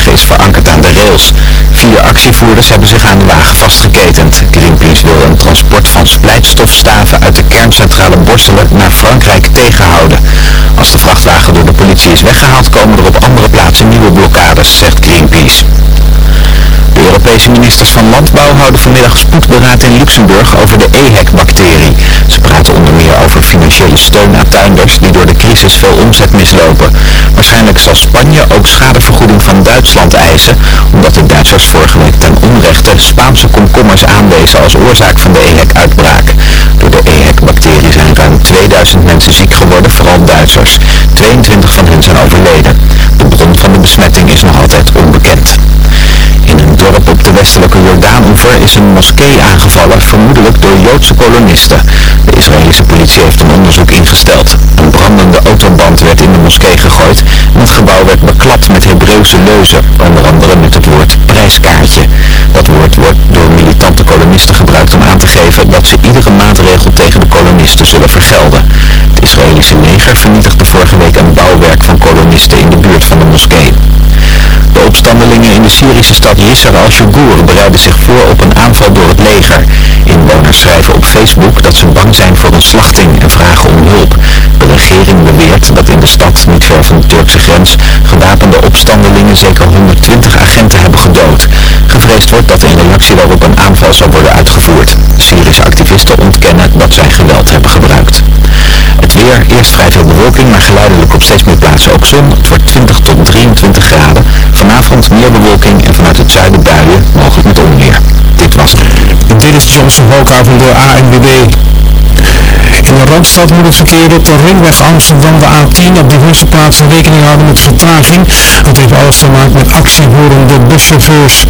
wagen is verankerd aan de rails. Vier actievoerders hebben zich aan de wagen vastgeketend. Greenpeace wil een transport van splijtstofstaven uit de kerncentrale Borselen naar Frankrijk tegenhouden. Als de vrachtwagen door de politie is weggehaald komen er op andere plaatsen nieuwe blokkades, zegt Greenpeace. Europese ministers van Landbouw houden vanmiddag spoedberaad in Luxemburg over de EHEC-bacterie. Ze praten onder meer over financiële steun aan tuinders die door de crisis veel omzet mislopen. Waarschijnlijk zal Spanje ook schadevergoeding van Duitsland eisen, omdat de Duitsers vorige week ten onrechte Spaanse komkommers aanwezen als oorzaak van de EHEC-uitbraak. Door de EHEC-bacterie zijn ruim 2000 mensen ziek geworden, vooral Duitsers. 22 van hen zijn overleden. De bron van de besmetting is nog altijd onbekend. Dorp op de westelijke Jordaanoever is een moskee aangevallen, vermoedelijk door Joodse kolonisten. De Israëlische politie heeft een onderzoek ingesteld. Een brandende autoband werd in de moskee gegooid en het gebouw werd beklapt met Hebreeuwse leuzen, onder andere met het woord prijskaartje. Dat woord wordt door militante kolonisten gebruikt om aan te geven dat ze iedere maatregel tegen de kolonisten zullen vergelden. Het Israëlische leger vernietigde vorige week een bouwwerk van kolonisten in de buurt van de moskee. De opstandelingen in de Syrische stad Yisr al-Shugur bereiden zich voor op een aanval door het leger. Inwoners schrijven op Facebook dat ze bang zijn voor een slachting en vragen om hulp. De regering beweert dat in de stad, niet ver van de Turkse grens, gewapende opstandelingen zeker 120 agenten hebben gedood. Gevreesd wordt dat in reactie daarop een aanval zal worden uitgevoerd. Syrische activisten ontkennen dat zij geweld hebben gebruikt. Het weer, eerst vrij veel bewolking, maar geleidelijk op steeds meer plaatsen ook zon. Het wordt 20 tot 23 graden. Meer bewolking en vanuit het zuiden buien, mogelijk met onweer. Dit was het. Dit is Johnson Hoka van de ANWB. De Randstad moet het verkeer op de ringweg Amsterdam, de A10, op diverse plaatsen rekening houden met vertraging. Dat heeft alles te maken met actievoerende buschauffeurs.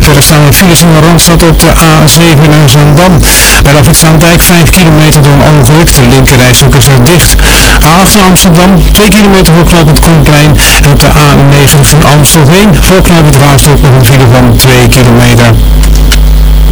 Verder staan er files in de Randstad op de A7 in Zandam. Bij de Zaandijk 5 kilometer door een ongeluk. De linkerrijstrook is er dicht. A8 Amsterdam, 2 kilometer voor knooppunt Koenplein. En op de A9 van Amstelveen voor knooppunt Raasdorp nog een file van 2 kilometer.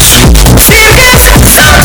Feel this sound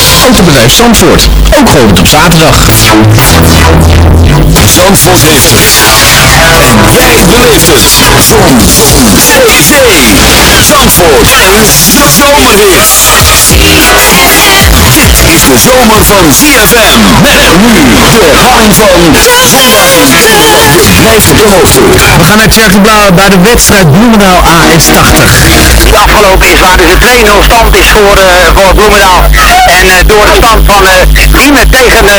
Autobedrijf Zandvoort, ook geopend op zaterdag. Zandvoort heeft het. En jij beleeft het. Zon. Zee. Zee. Zandvoort. Dit is de zomer van ZFM. Met nu de herhaling van de hoogte. We gaan naar Tjerk Blauw bij de wedstrijd Bloemendaal AS80. die afgelopen is waar dus een 2-0 stand is voor, eh, voor Bloemendaal. En eh, door de stand van uh, Diemen tegen, eh,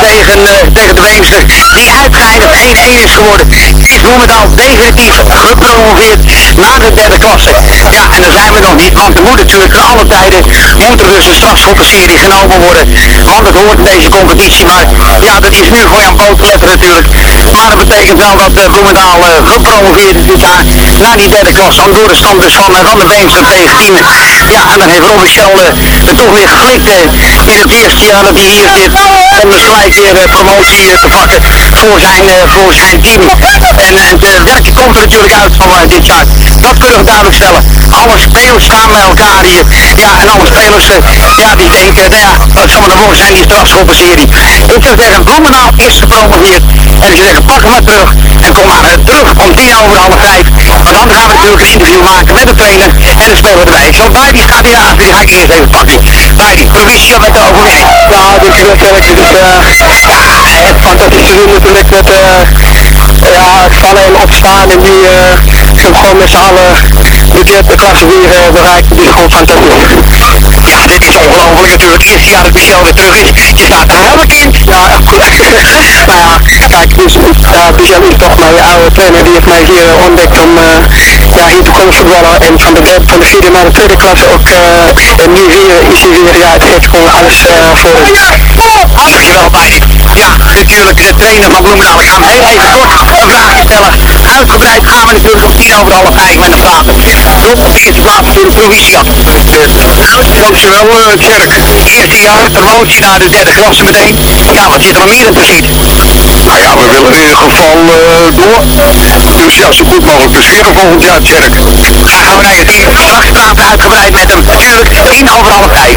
tegen, eh, tegen de Beemster, die uiteindelijk 1-1 is geworden, is Bloemendaal definitief gepromoveerd naar de derde klasse. Ja, en daar zijn we nog niet, want er moet natuurlijk te alle tijden moet er dus een strafschoppenserie genomen worden. Want dat hoort deze competitie. Maar ja, dat is nu voor Jan Boterletter natuurlijk. Maar dat betekent wel dat uh, Bloemendaal uh, gepromoveerd is dit jaar naar die derde klas. Dan door de stand dus van, uh, van de Beemster tegen 10. Ja, en dan heeft Robert Michel uh, toch weer geflikt uh, in het eerste jaar dat hij hier zit. Om gelijk weer uh, promotie te pakken voor zijn, voor zijn team. En de werking komt er natuurlijk uit van dit jaar. Dat kunnen we duidelijk stellen. Alle spelers staan bij elkaar hier. Ja, en alle spelers, ja, die denken, nou ja, het zal maar worden zijn die strafschoppenserie. Ik zou zeggen, Bloemendaal is gepromoveerd. En ik zou zeggen, pak hem maar terug. En kom maar terug om tien over half vijf. Want dan gaan we natuurlijk een interview maken met de trainer en de speler erbij. Bardi gaat hier. Die ga ik eerst even pakken. Bardi, provisie met de overwinning. Ja, dit is natuurlijk, dit is, ja, fantastische seizoen natuurlijk met, ja, vallen en opstaan en uh, zijn gewoon met z'n allen de derde klasse weer bereikt. Dit is gewoon fantastisch. Ja, dit is ongelooflijk natuurlijk. Het eerste jaar dat Michel weer terug is. Je staat er wel bekend. Ja, goed. nou ja, kijk, dus ja, Michel is toch mijn oude trainer. Die heeft mij hier ontdekt om uh, ja, hier te komen voetballen. En van de, derde, van de vierde naar de tweede klas ook. Uh, en nu weer is hij weer, ja, het geeft gewoon alles uh, voor hem. Dankjewel, Barry. Ja, natuurlijk de trainer van Bloemendaal. Ik ga hem heel even kort een vraag stellen. Uitgebreid gaan we natuurlijk om tien over alle vijf met hem praten. Top op de eerste plaats voor de provinciestad. Dankjewel, uh, Tjerk. Eerste jaar promotie naar de derde klasse meteen. Ja, wat zit er nog meer in precies? Nou ja, we willen in ieder geval eh, door. Dus ja, zo goed mogelijk presteren volgend jaar het. Daar gaan we naar je kijken. Uitgebreid met hem. Natuurlijk, tien over half vijf.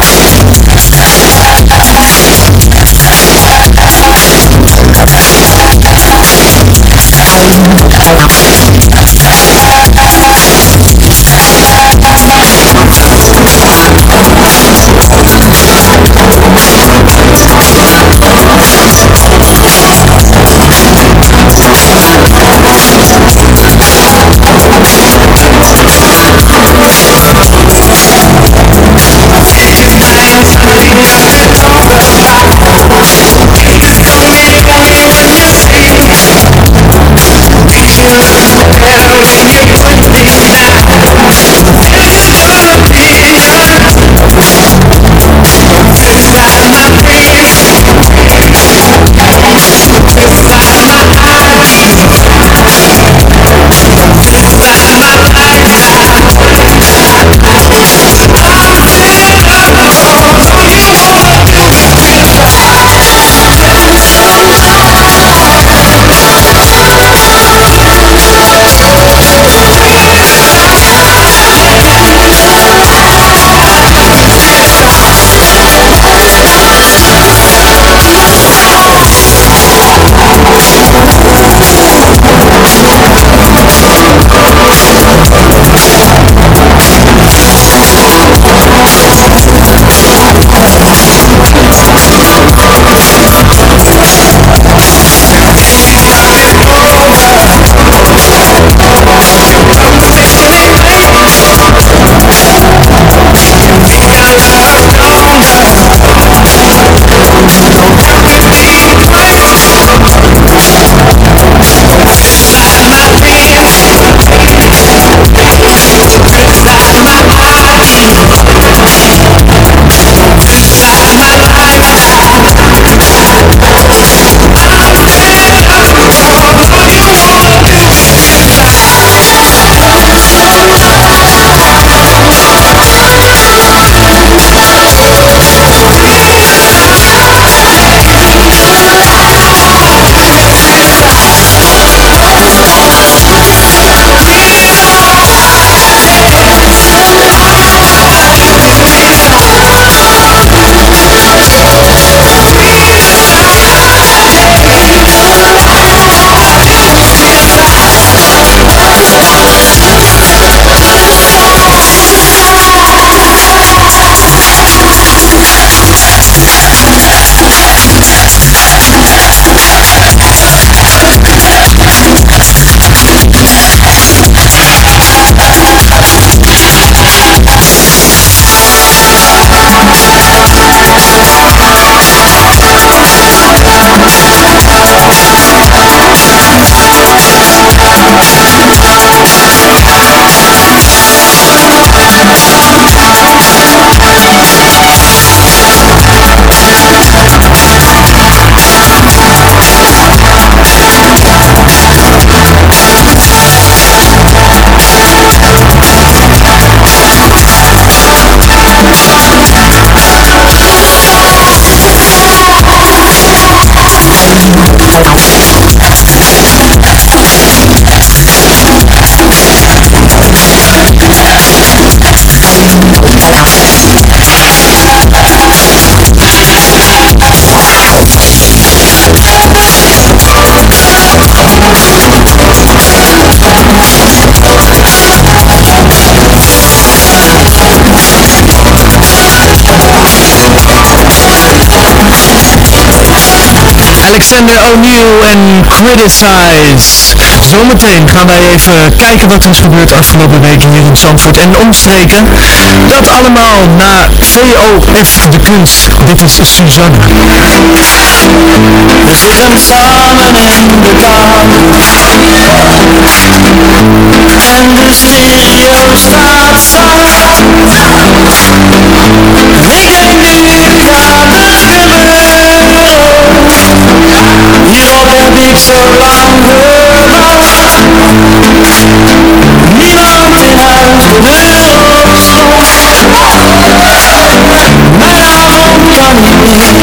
cái đầu Alexander O'Neill en Criticize. Zometeen gaan wij even kijken wat er is gebeurd afgelopen week hier in Zandvoort en omstreken. Dat allemaal na VOF de kunst. Dit is Suzanne. We zitten samen in de kamer En de stereo staat zacht Ik denk nu het Hierop heb ik zo lang gewacht Niemand in huis, de slot Mijn avond kan niet?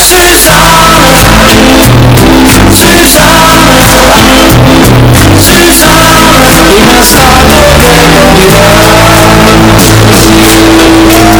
Suzanne, Suzanne, Suzanne, ik ben start op weg op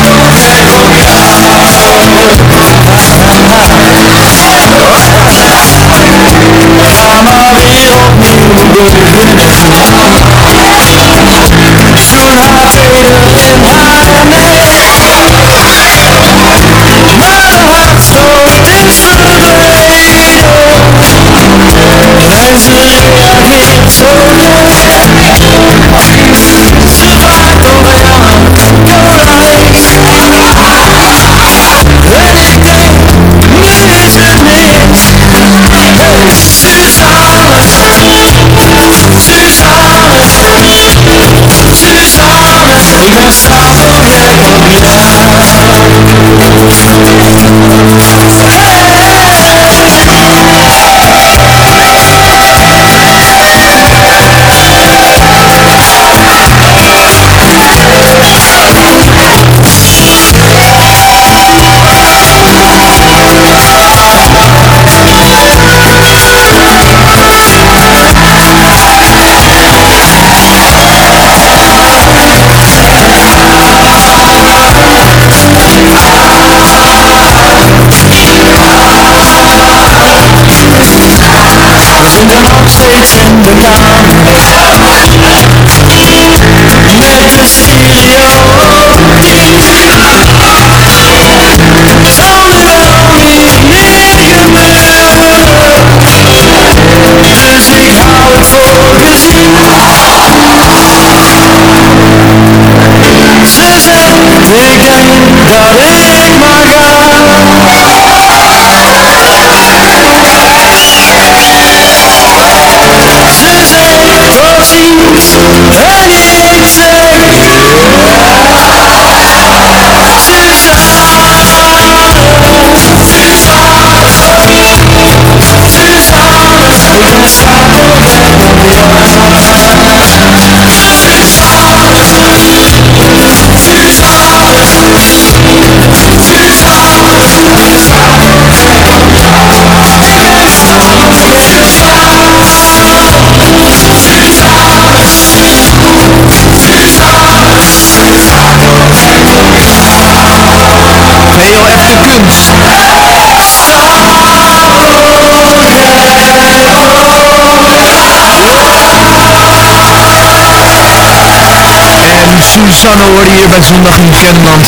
En Suzanne hoorde hier bij Zondag in Kennemerland.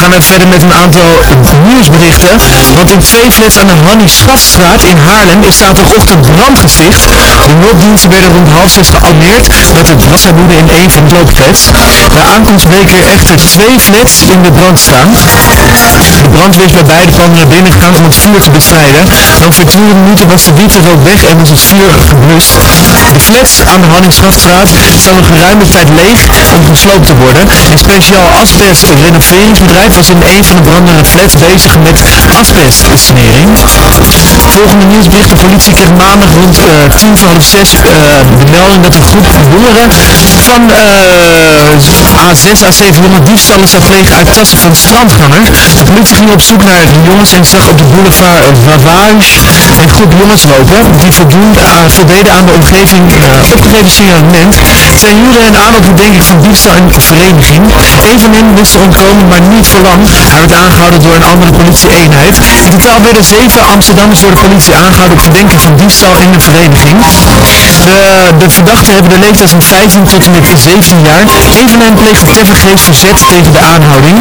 Gaan even verder met een aantal nieuwsberichten. Want in twee flats aan de Hannie Schafstraat in Haarlem is zaterdagochtend brand gesticht. De hulpdiensten werden rond half zes gealarmeerd er brand zou woeden in een van de loopflats. Na aankomst bleken er echter twee flats in de brand staan. De brandweer is bij beide panden naar binnen gegaan om het vuur te bestrijden. Ongeveer 20 minuten was de witte rook weg en was het vuur geblust. De flats aan de Hanningsgrachtstraat staan nog geruime tijd leeg om gesloopt te worden. Een speciaal asbest renoveringsbedrijf was in een van de brandende flats bezig met asbestsanering. Volgende nieuwsbericht, de politie kreeg maandag rond uh, tien voor half zes uh, de melding dat een groep jongeren van uh, A6, A7 jonge diefstallen zou plegen uit tassen van strandgangers. De politie ging op zoek naar de jongens en zag op de boulevard Wavage een groep jongens lopen die voldeden aan de omgeving opgegeven signalement. Zijn jongeren en aanlopen denk ik van diefstal en vereniging. Een van hen wist te ontkomen, maar niet voor Hij werd aangehouden door een andere politieeenheid. In totaal werden zeven Amsterdammers door de politie aangehouden op verdenking van diefstal en een vereniging. De, de verdachten hebben de leeftijd van 15 tot en met 17 jaar. Een van hen pleegde tevergeefs verzet tegen de aanhouding.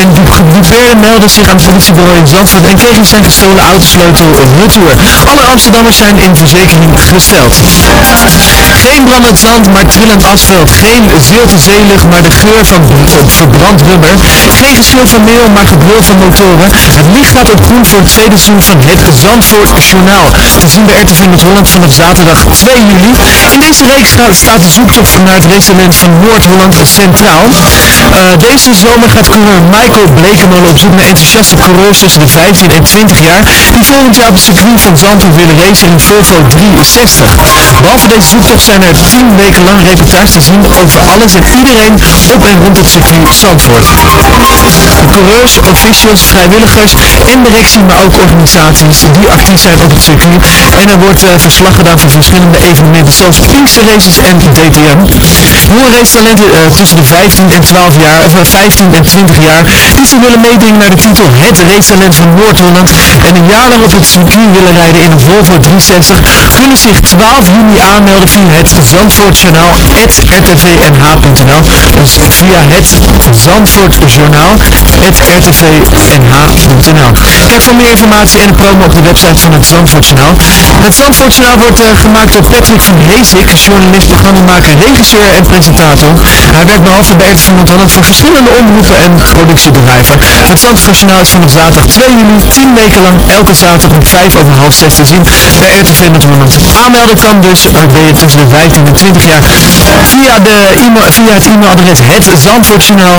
En gedupeerden meldde zich aan het politiebureau in Zandvoort en kregen zijn gestolen autosleutel retour. Alle Amsterdammers zijn in verzekering gesteld. Geen brandend zand, maar trillend asfalt. Geen zilte maar de geur van verbrand rubber. Geen meel, maar van motoren. Het licht staat op groen voor het tweede seizoen van het Zandvoort Journaal. Te zien bij RTV Noord-Holland vanaf zaterdag 2 juli. In deze reeks staat de zoektocht naar het restaurant van Noord-Holland centraal. Uh, deze zomer gaat coureur Michael Blekemolen op zoek naar enthousiaste coureurs tussen de 15 en 20 jaar die volgend jaar op het circuit van Zandvoort willen racen in Volvo 360. Behalve deze zoektocht zijn er 10 weken lang reportages te zien over alles en iedereen op en rond het circuit Zandvoort. Coureurs, officials, vrijwilligers en directie, maar ook organisaties die actief zijn op het circuit. En er wordt uh, verslag gedaan van verschillende evenementen zoals Pinkster Races en DTM. Jonge racetalenten uh, tussen de 15 en 12 jaar, of uh, 15 en 20 jaar, die ze willen meedingen naar de titel Het Racetalent van Noord-Holland en een jaar lang op het circuit willen rijden in een Volvo 360, kunnen zich 12 juni aanmelden via het Zandvoortjournaal rtvnh.nl dus via het Zandvoortjournaal rtvnh.nl Kijk voor meer informatie en een promo op de website van het Zandvoortjournaal. Het Zandvoortjournaal wordt uh, gemaakt door Patrick van Heesik, journalist, programmamaker, regisseur en presentator. Hij werkt behalve bij RTV Noord-Holland voor verschillende omroepen en productiebedrijven. Het Zandvoortjournaal is vanaf zaterdag 2 juli 10 weken lang elke zaterdag om 5 over half 6 te zien bij RTV Noord-Holland. Aanmelden kan dus, ben je tussen de 15 en 20 jaar, via, de via het e-mailadres het Zandvoortjournaal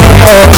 Oh,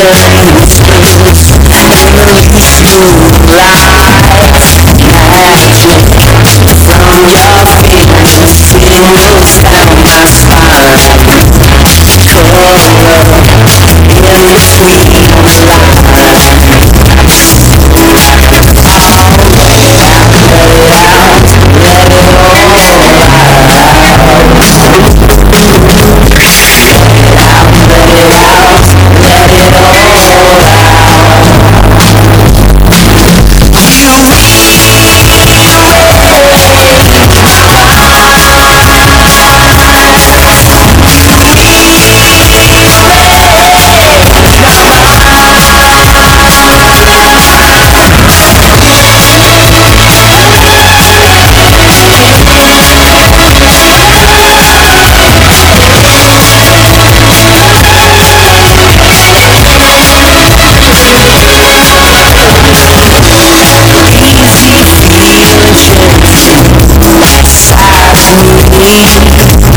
the same Nieuwe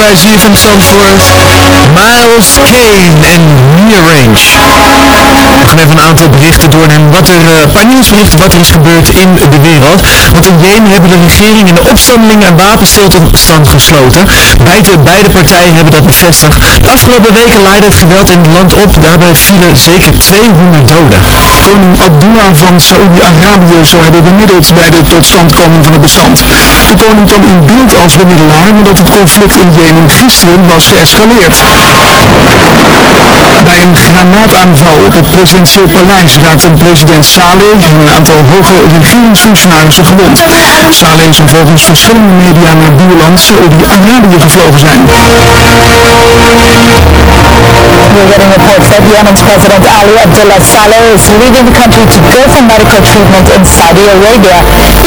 bij ZFM Zandvoort. Miles Kane en Near We gaan even een aantal berichten doornemen. Wat er, uh, een paar nieuwsberichten wat er is gebeurd in de wereld. Want in Jemen hebben de regering en de opstandelingen een wapenstilstand gesloten. Beide, beide partijen hebben dat bevestigd. De afgelopen weken leidde het geweld in het land op. Daarbij vielen zeker 200 doden. Koning Abdullah van Saoedi-Arabië zou hebben bemiddeld bij de totstandkoming van het bestand. De koning kwam in beeld als bemiddelaar nadat het conflict in Jemen gisteren was geëscaleerd. Bij een granaataanval op het presidentieel paleis raakten president Saleh en een aantal hoge regeringsfunctionarissen gewond. Saleh zou volgens verschillende media naar buurland Saoedi-Arabië gevlogen zijn. We're getting reports that President Ali Abdullah Saleh is the country to go for medical treatment in Saudi Arabia.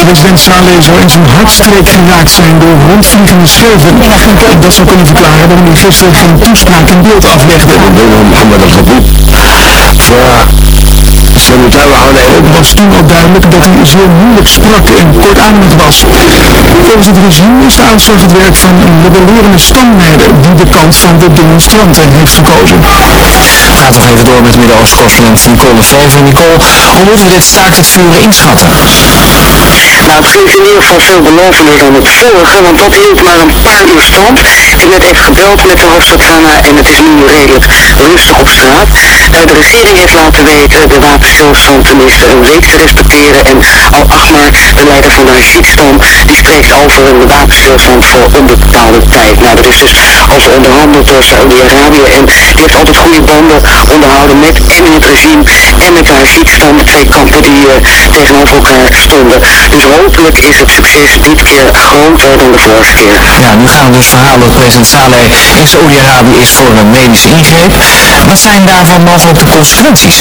President Saleh zou in zijn hartstreek geraakt zijn door rondvliegende schilven. Dat zou kunnen verklaren waarom hij gisteren geen toespraak in beeld aflegde. Ook was toen al duidelijk dat hij zeer moeilijk sprak en kortademig was. Volgens het regime is de uitslag het werk van een rebellerende stamleider die de kant van de demonstranten heeft gekozen. Gaat nog even door met Midden-Oosten-correspondent Nicole Lefevre. Nicole, hoe moeten we dit staakt het vuren inschatten? Nou, het klinkt in ieder geval veel belovender dan het vorige, want dat hield maar een paar uur stand. Ik heb net even gebeld met de hoofdstad Sanaa en het is nu redelijk rustig op straat. De regering heeft laten weten de wapens tenminste weet te respecteren. En Al-Ahmar, de leider van de Rashid-stam, die spreekt over een wapenstilstand voor onbepaalde tijd. Nou, dat is dus over onderhandeld door Saudi-Arabië en die heeft altijd goede banden onderhouden met en het regime en met de Rashid-stam, de twee kampen die tegenover elkaar stonden. Dus hopelijk is het succes dit keer groter dan de vorige keer. Ja, nu gaan we dus verhalen dat president Saleh in Saoedi-Arabië is voor een medische ingreep. Wat zijn daarvan mogelijk de consequenties?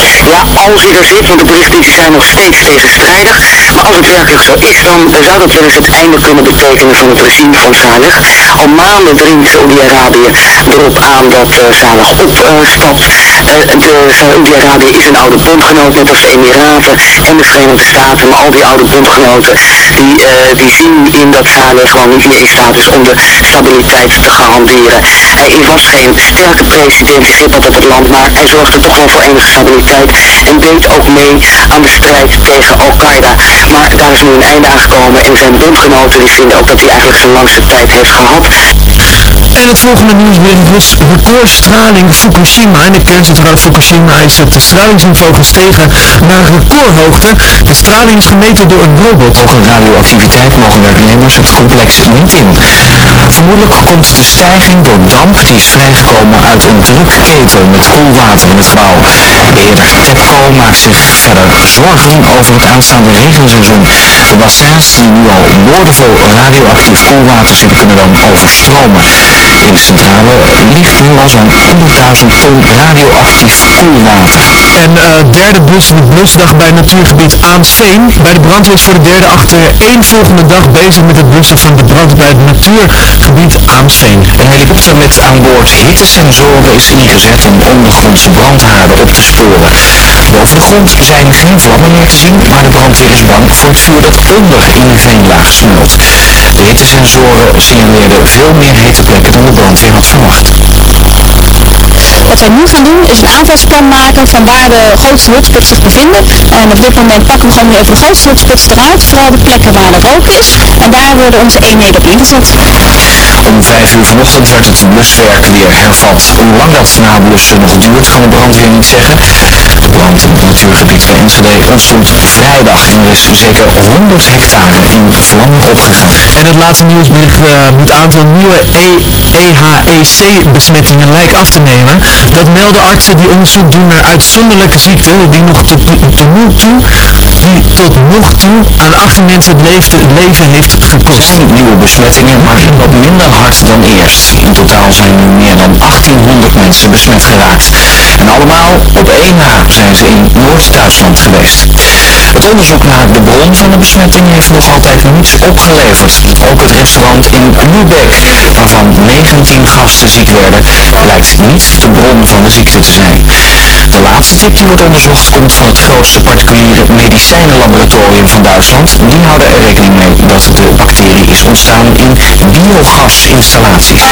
Ja, als hij er zit, want de berichten zijn nog steeds tegenstrijdig. Maar als het werkelijk zo is, dan zou dat wel eens het einde kunnen betekenen van het regime van Saleh. Al maanden dringt Saoedi-Arabië erop aan dat uh, Saleh opstapt. Uh, de Saoedi-Arabië is een oude bondgenoot, net als de Emiraten en de Verenigde Staten. Maar al die oude bondgenoten, die, die zien in dat Saleh gewoon niet meer in staat is om de stabiliteit te garanderen. Hij was geen sterke president, die zit altijd het land, maar hij zorgde toch wel voor enige stabiliteit en deed ook mee aan de strijd tegen Al-Qaeda. Maar daar is nu een einde aangekomen en zijn bondgenoten die vinden ook dat hij eigenlijk zijn langste tijd heeft gehad. En het volgende nieuwsbericht is recordstraling Fukushima. In de kerncentrale Fukushima is het stralingsniveau gestegen naar recordhoogte. De straling is gemeten door een robot. Ook een radioactiviteit mogen werknemers het complex niet in. Vermoedelijk komt de stijging door damp die is vrijgekomen uit een drukketel met koelwater in het gebouw. Eerder TEPCO maakt zich verder zorgen over het aanstaande regenseizoen. De bassins die nu al boordevol radioactief koelwater zitten kunnen dan overstromen. In de centrale ligt nu al zo'n 100.000 ton radioactief koelwater. En uh, derde bus, de blusdag bij natuurgebied Aamsveen. Bij de brandweer is voor de derde achter één volgende dag bezig met het blussen van de brand bij het natuurgebied Aamsveen. Een helikopter met aan boord hittesensoren is ingezet om ondergrondse brandhaarden op te sporen. Boven de grond zijn geen vlammen meer te zien, maar de brandweer is bang voor het vuur dat onder in de veenlaag smelt. De hittesensoren signaleerden veel meer hete plekken dan de brandweer had verwacht. Wat wij nu gaan doen is een aanvalsplan maken van waar de grootste hotspots zich bevinden. En op dit moment pakken we gewoon even de grootste hotspots eruit, vooral de plekken waar er rook is. En daar worden onze eenheden op ingezet. Om 5 uur vanochtend werd het bluswerk weer hervat. Hoe lang dat nablussen nog duurt, kan de brandweer niet zeggen. De brand in het natuurgebied bij Enschede ontstond vrijdag en er is zeker 100 hectare in vlammen opgegaan. En het laatste nieuwsbericht uh, moet aantal nieuwe e EHEC-besmettingen lijkt af te Dat melden artsen die onderzoek doen naar uitzonderlijke ziekten die nog tot, nu toe, die tot nog toe aan 18 mensen het leven, heeft gekost. Nieuwe besmettingen, maar wat minder hard dan eerst. In totaal zijn nu meer dan 1800 mensen besmet geraakt. En allemaal op één na zijn ze in Noord-Duitsland geweest. Het onderzoek naar de bron van de besmetting heeft nog altijd niets opgeleverd. Ook het restaurant in Lübeck, waarvan 19 gasten ziek werden, blijkt niet de bron van de ziekte te zijn. De laatste tip die wordt onderzocht komt van het grootste particuliere medicijnenlaboratorium van Duitsland. Die houden er rekening mee dat de bacterie is ontstaan in biogasinstallaties.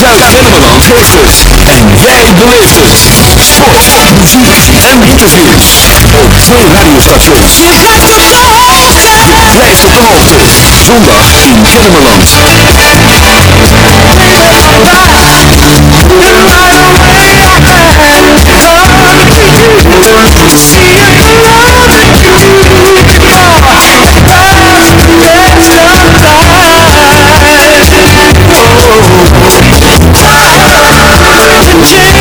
Zuid-Kennemerland heeft het. En jij beleeft het. Sport, muziek en interviews. Op twee radiostations. Blijf op de hoogte. Zondag in Kennemerland. Shit!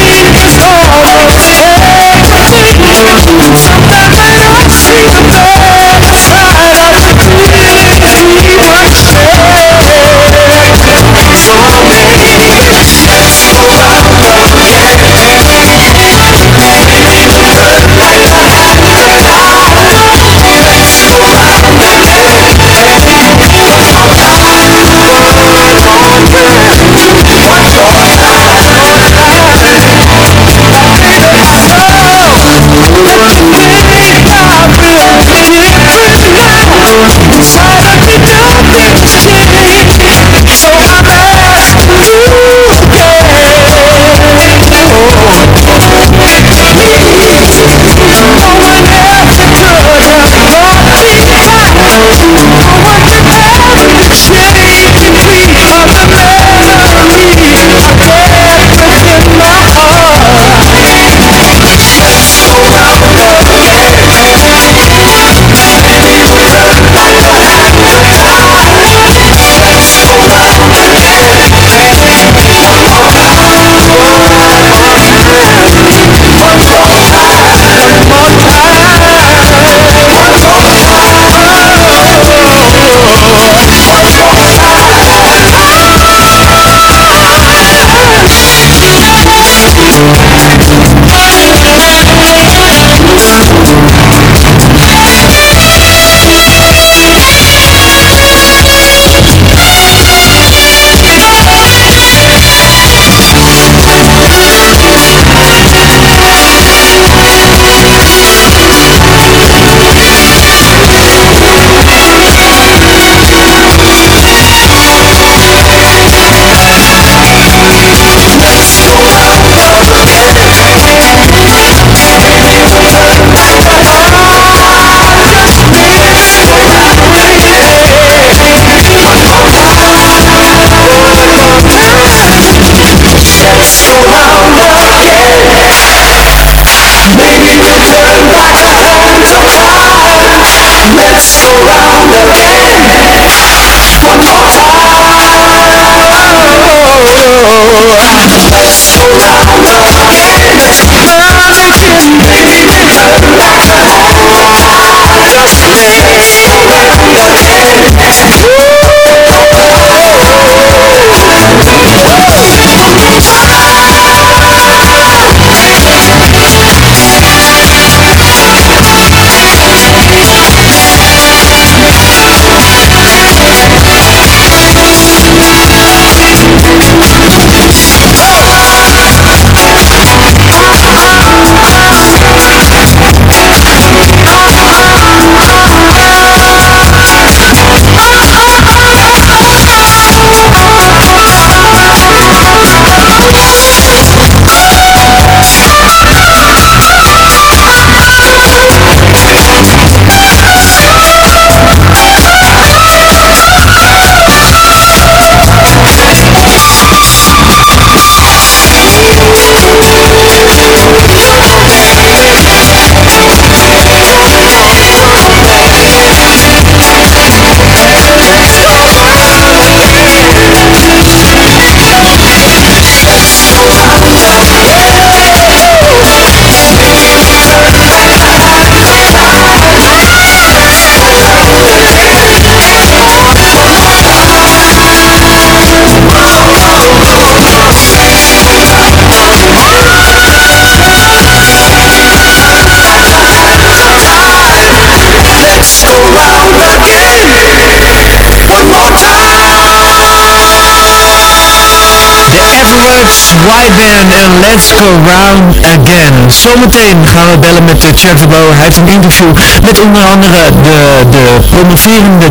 Band en Let's Go Round Again. Zometeen gaan we bellen met de Boer. Hij heeft een interview met onder andere de, de promoverende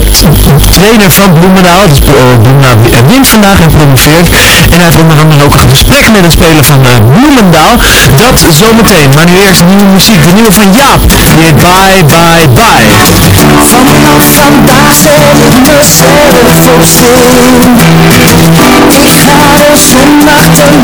trainer van Bloemendaal. Dus Bloemendaal wint vandaag en promoveert. En hij heeft onder andere ook een gesprek met een speler van uh, Bloemendaal. Dat zometeen. Maar nu eerst nieuwe muziek. De nieuwe van Jaap. Die heet Bye Bye Bye. Vanaf vandaag zet ik mezelf voor stil Ik ga onze nachten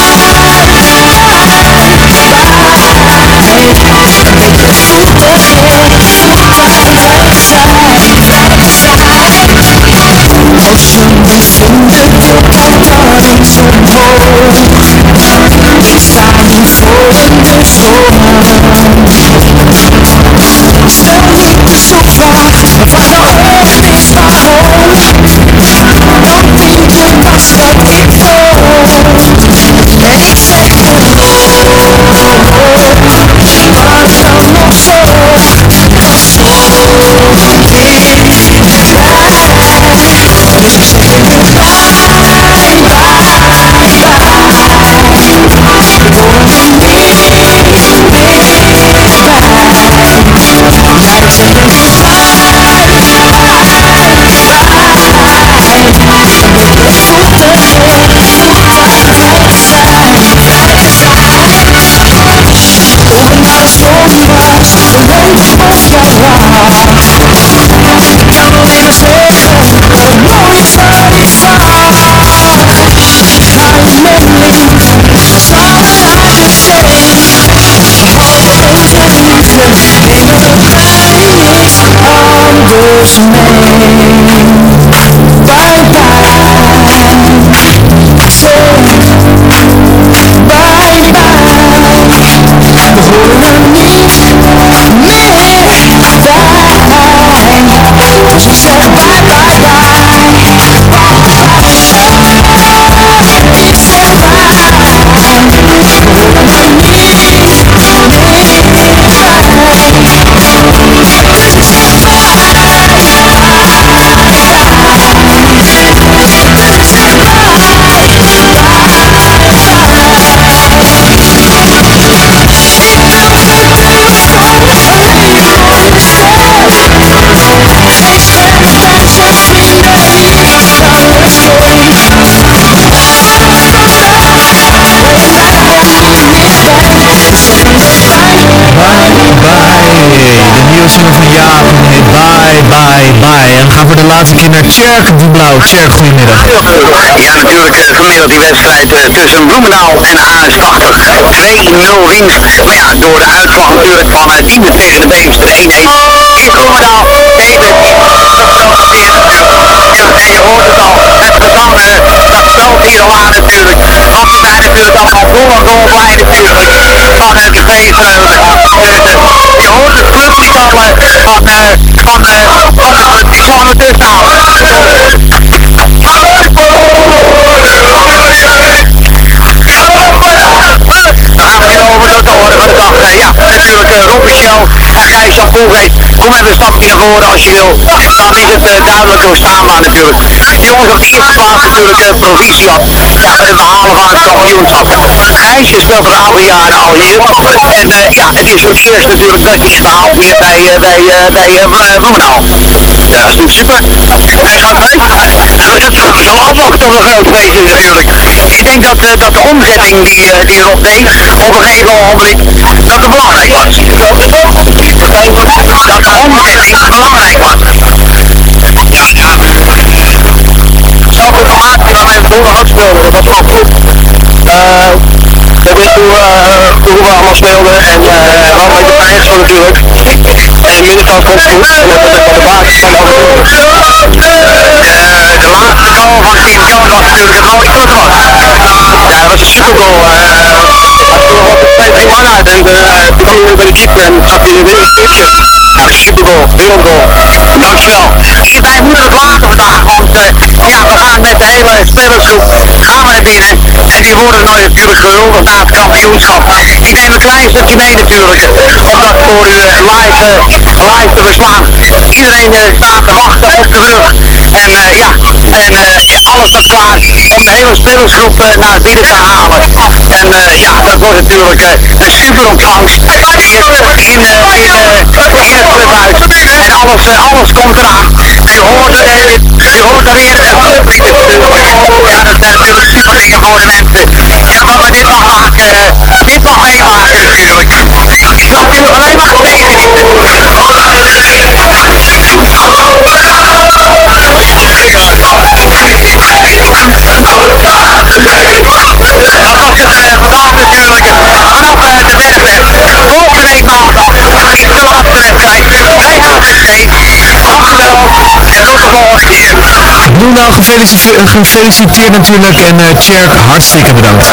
Dios. Laatste keer naar Tjerk de Blauw. Tjerk, goedemiddag. Ja, natuurlijk vanmiddag die wedstrijd uh, tussen Bloemendaal en AS80. 2-0 winst. Maar ja, door de uitslag natuurlijk van uh, Diemen tegen de Beemster 1-1. Is Bloemendaal tegen gefeliciteerd natuurlijk. En je hoort het al, gezang, dat stelt hier al aan natuurlijk. Want we zijn natuurlijk allemaal door en door blij natuurlijk. Van het feest, je hoort het al van, van, van, van het is ondertussen al. over de de Uh, ja, natuurlijk uh, Robert Shell en Gijs Jan Poelgeest. Kom even een stapje naar voren als je wil. Dan is het duidelijk doorstaanbaar natuurlijk. Jongens op de eerste plaats natuurlijk Provinciat. Ja, het behalen van het kampioenschap. Gijsje speelt er een aantal jaren al hier. En ja, het is voor het eerst natuurlijk dat je het behaalt hier bij, bij, bij. Ja, dat is natuurlijk super. Hij gaat mee. Het zal afwachten tot een groot feest is natuurlijk. Ik denk dat, dat de omzetting die, die Rob deed, op een gegeven ogenblik, dat het belangrijk was. Dat de omzetting belangrijk was. Ja, ja. Zoveel gemaakt en dan even donderdag speelden, dat was wel goed. Uh, Dat is hoe, uh, we allemaal speelden en uh, pijn voor natuurlijk. En middenveld komt goed en dat is de basis van alle. Uh, de laatste goal van Team Jones was natuurlijk het wat er was. Ja, dat was een supergoal. Uh, er uh, stipje. Ja, supergoal, wereldgoal. Dankjewel. Hierbij moeten laten vandaag, want uh, ja, we gaan met de hele spelersgroep gaan we binnen. En die worden nou natuurlijk gehuldigd na het kampioenschap. Ik neem een klein stukje mee natuurlijk, om dat voor u live, live te verslaan. Iedereen staat te wachten op de rug. En ja, en alles staat klaar om de hele spelersgroep naar binnen te halen. En ja, dat wordt natuurlijk een super ontvangst hier in, in, in, het. En alles, alles komt eraan. U hoort, uh, u hoort er publiek natuurlijk. Ja, dat zijn natuurlijk super dingen voor de mensen. Ja, dat we dit mag maken, uh, dit mag meemaken natuurlijk. Ik natuurlijk alleen maar tegen keer. Luna gefeliciteerd, gefeliciteerd natuurlijk en uh, Tjerk hartstikke bedankt.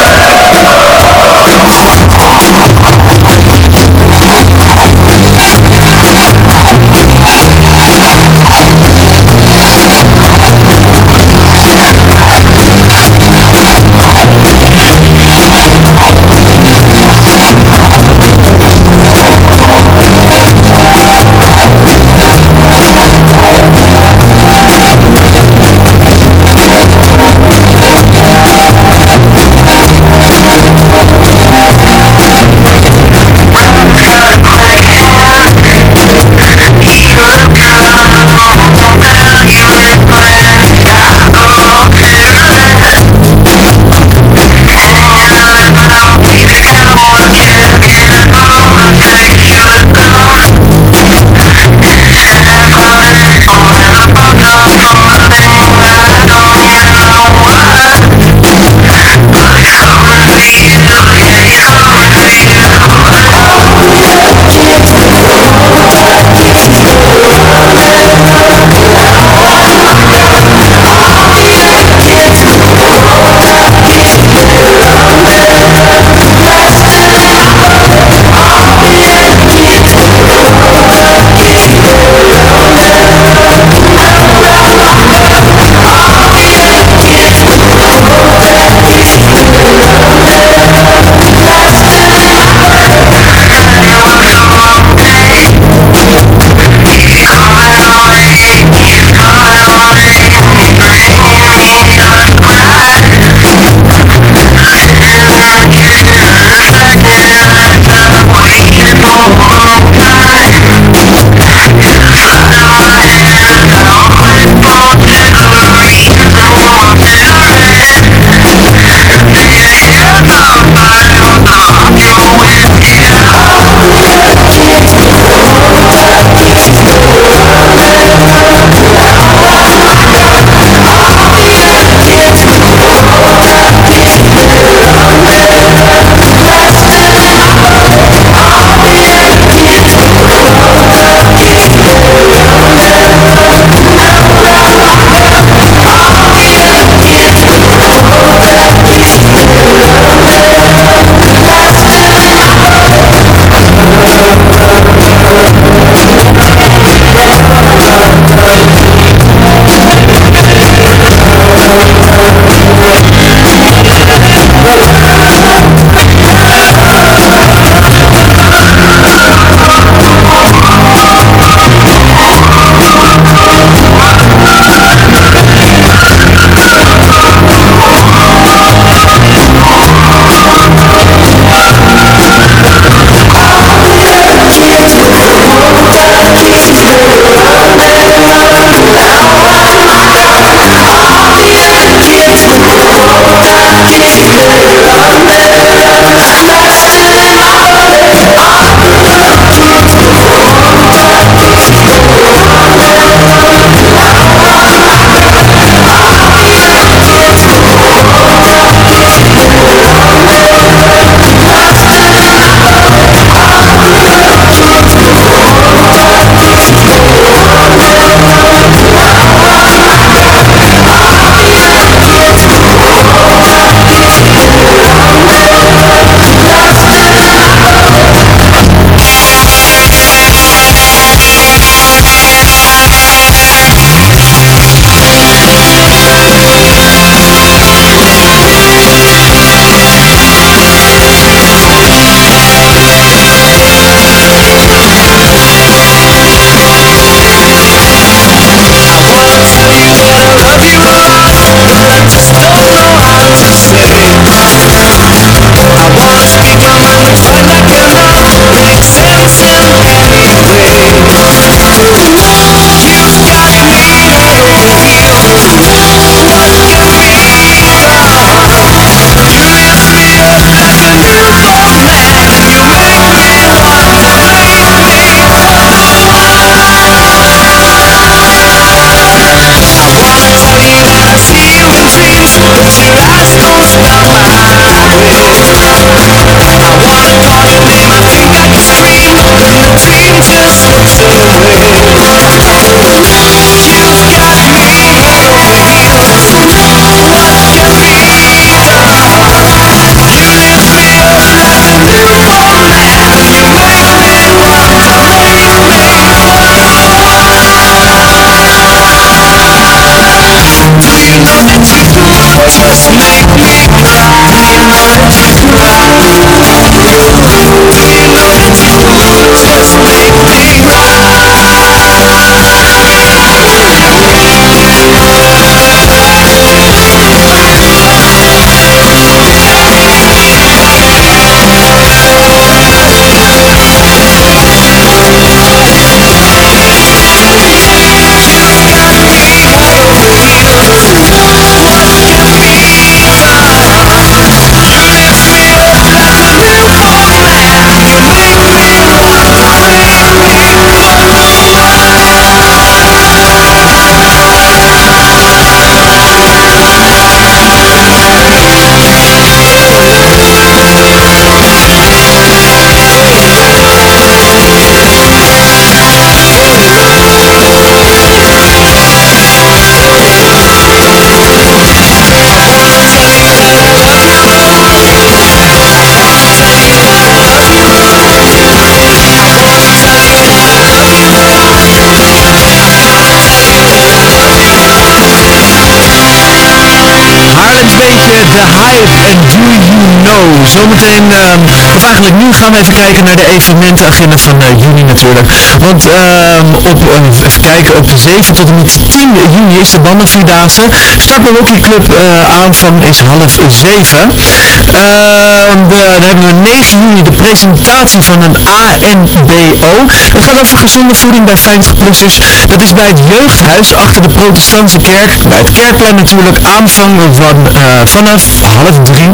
Hype en do you know. Zometeen, of eigenlijk nu gaan we even kijken naar de evenementenagenda van eh, juni natuurlijk. Want ehm, op, eh, even kijken, op 7 tot en met 10 juni is de bandenvierdaagse. Start bij hockeyclub uh, aanvang is half 7. Ehm, we, dan hebben we 9 juni de presentatie van een ANBO. Dat gaat over gezonde voeding bij 50-plussers. Dat is bij het jeugdhuis achter de protestantse kerk. Bij het kerkplein natuurlijk aanvang van, uh, vanaf half 3.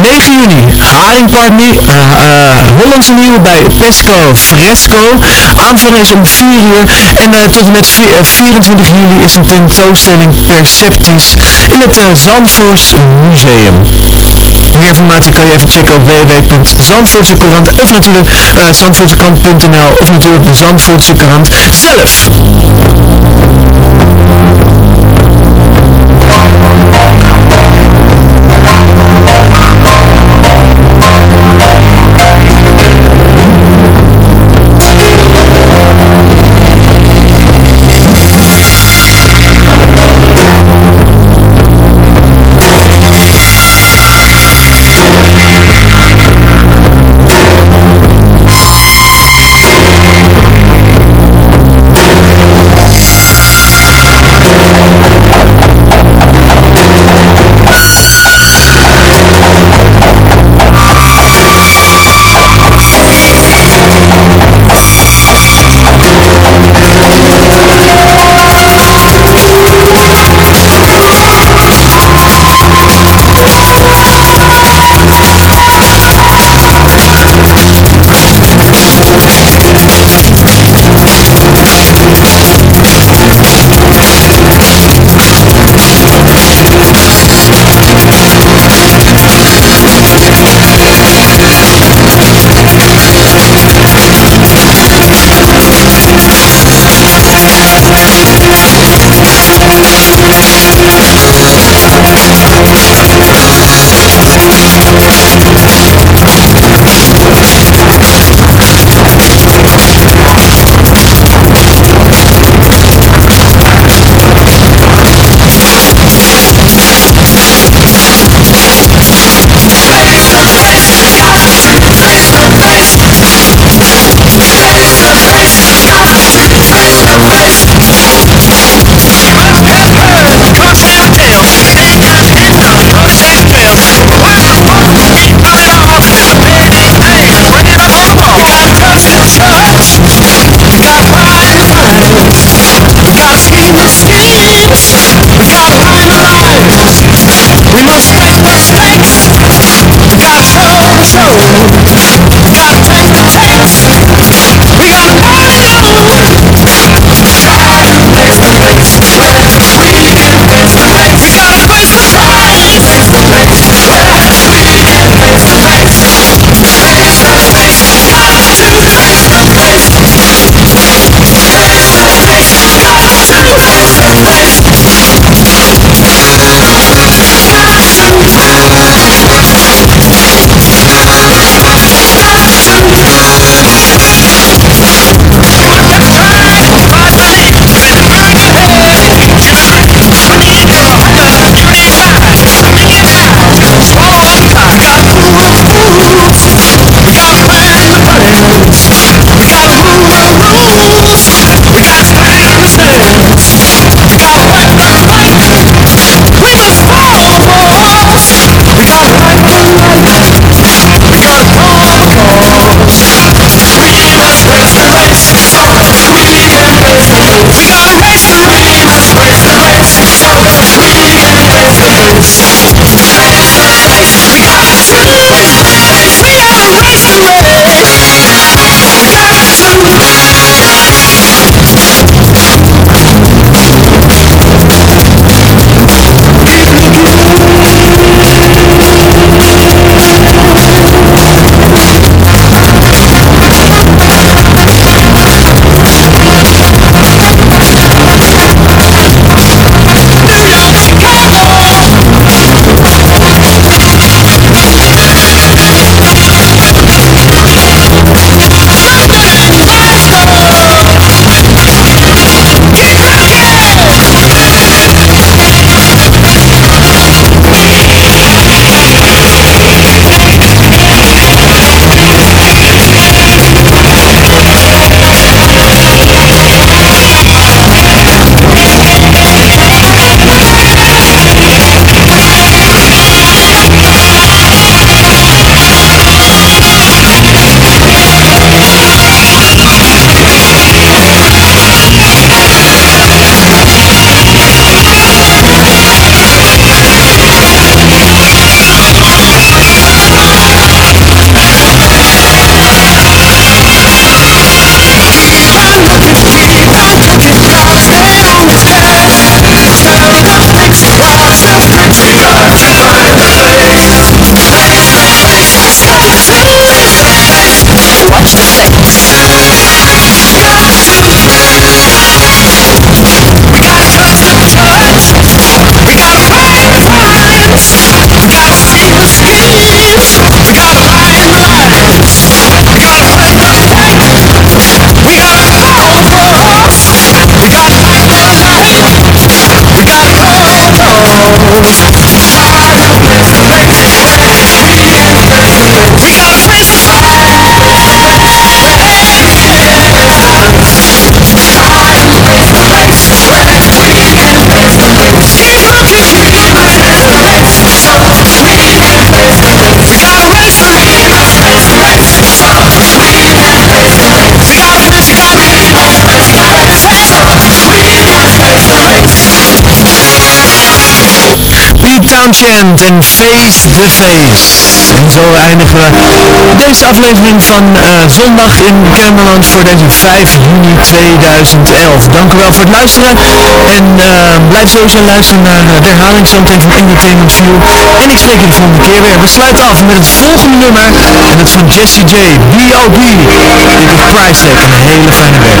9 juni, Haringparty, uh, uh, Hollandse Nieuwe bij Pesco Fresco. Aanvang is om 4 uur en uh, tot en met 24 juli is een tentoonstelling Percepties in het Zandvoors Museum. Meer informatie kan je even checken op www.zandvoortse of natuurlijk uh, of natuurlijk de Zandvoortse Krant zelf. En Face the Face. En zo eindigen we deze aflevering van uh, zondag in Camerland voor deze 5 juni 2011. Dank u wel voor het luisteren en uh, blijf sowieso luisteren naar de herhaling zometeen van Entertainment View. En ik spreek je de volgende keer weer. We sluiten af met het volgende nummer en dat is van Jesse J. B.O.B. Dit is Priceless. Een hele fijne week.